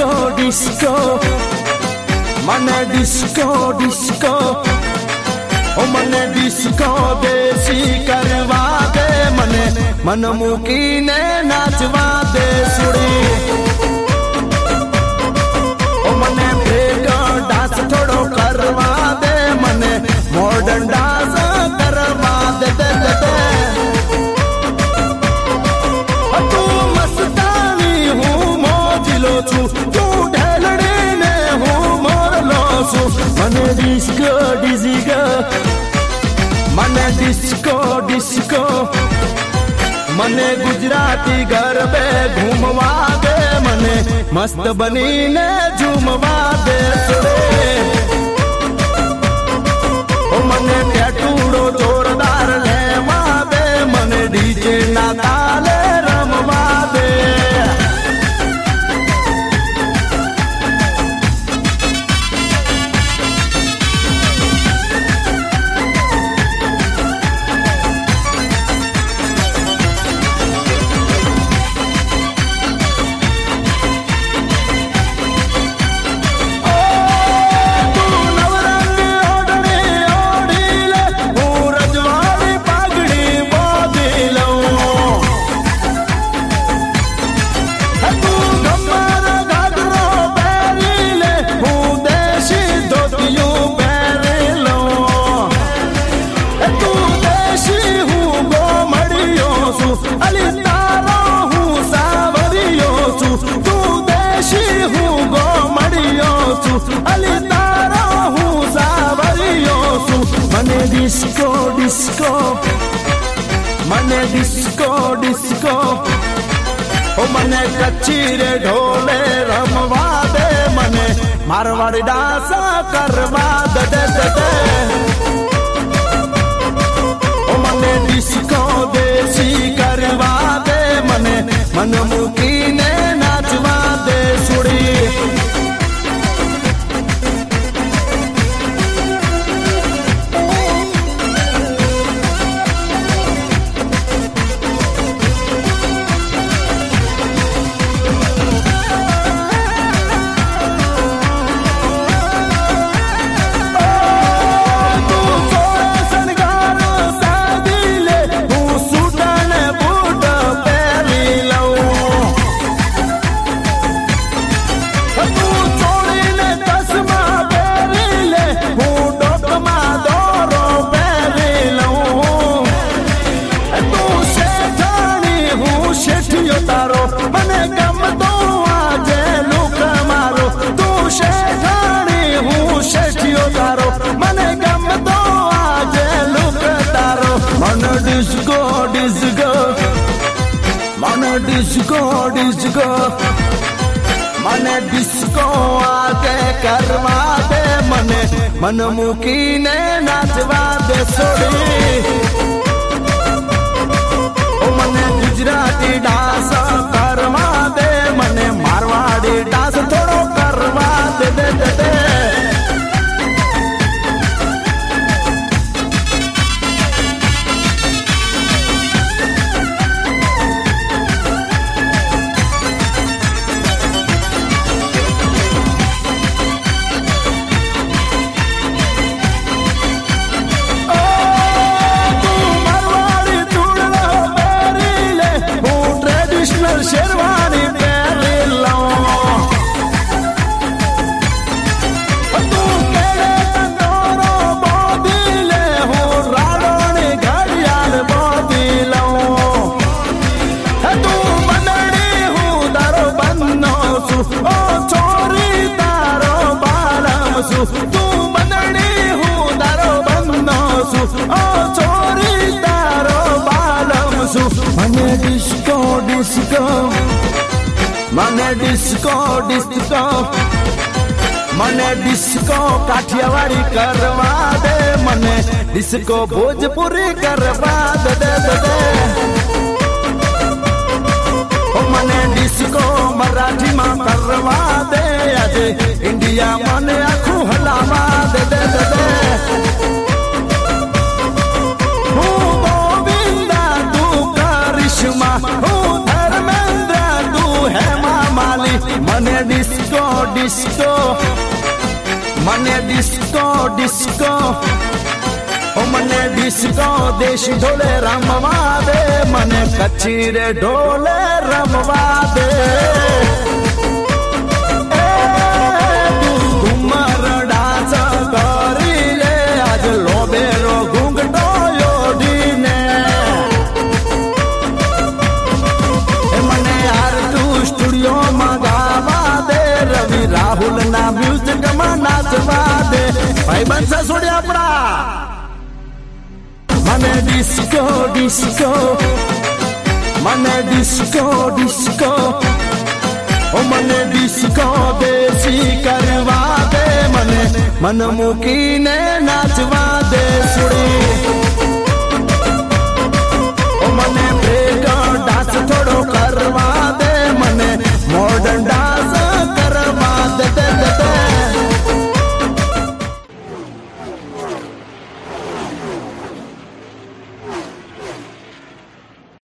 Disco disco మన disco disco ओ मने डिस्को देसी करवा दे मने मन मुकी ने नाचवा दे सुड़ी disco, dizigo. मने डिस्को डिस्को मने गुजराती गरबे घूमवा दे मने मस्त बनी ने झूमवा दे ओ मने टैटूड़ो जोरदार ले डिस्को डिस्को ओ मने कचीरे ढोले रमवा दे मने। मारवाड़ी डांसा करवा दे दे दे, दे। ओ मने डिस्को देसी करवा दे मने। मन मुकी ने डिस्को डिस्को मने डिस्को आते करवा दे, मने मन मुकी ने नाचवा दे सोरी ओ मने गुजराती डांस करवा दे, मने मारवाड़ी બંનો છું ઓ છોરી તારો બાળમ છું તું બંદડી હું તારો બંનો છું ઓ છોરી તારો બાળમ છું મને ડિસ્કો ડિસ્કો મને ડિસ્કો ડિસ્કો મને ડિસ્કો કાઠિયાવાડી કરવા દે મને ડિસ્કો ભોજપુરી કરવા દે इंडिया मन आखू हलावा दे दे दे दे। गोविंदा, तू करिश्मा। धर्मेंद्र, तू है मामाली मने डिस्को डिस्को। मने डिस्को डिस्को। ओ मने डिस्को, देश ढोले रमवा दे। मने कचीरे ढोले रमवा दे। રાહુલ ના મ્યુઝિક માં નાચવા દે ભાઈ બનશે છોડ્યા આપણા મને ડિસ્કો ડિસ્કો મને ડિસ્કો ડિસ્કો ઓ મને ડિસ્કો દેશી કરવા દે મને મન મૂકીને નાચવા દે સુડી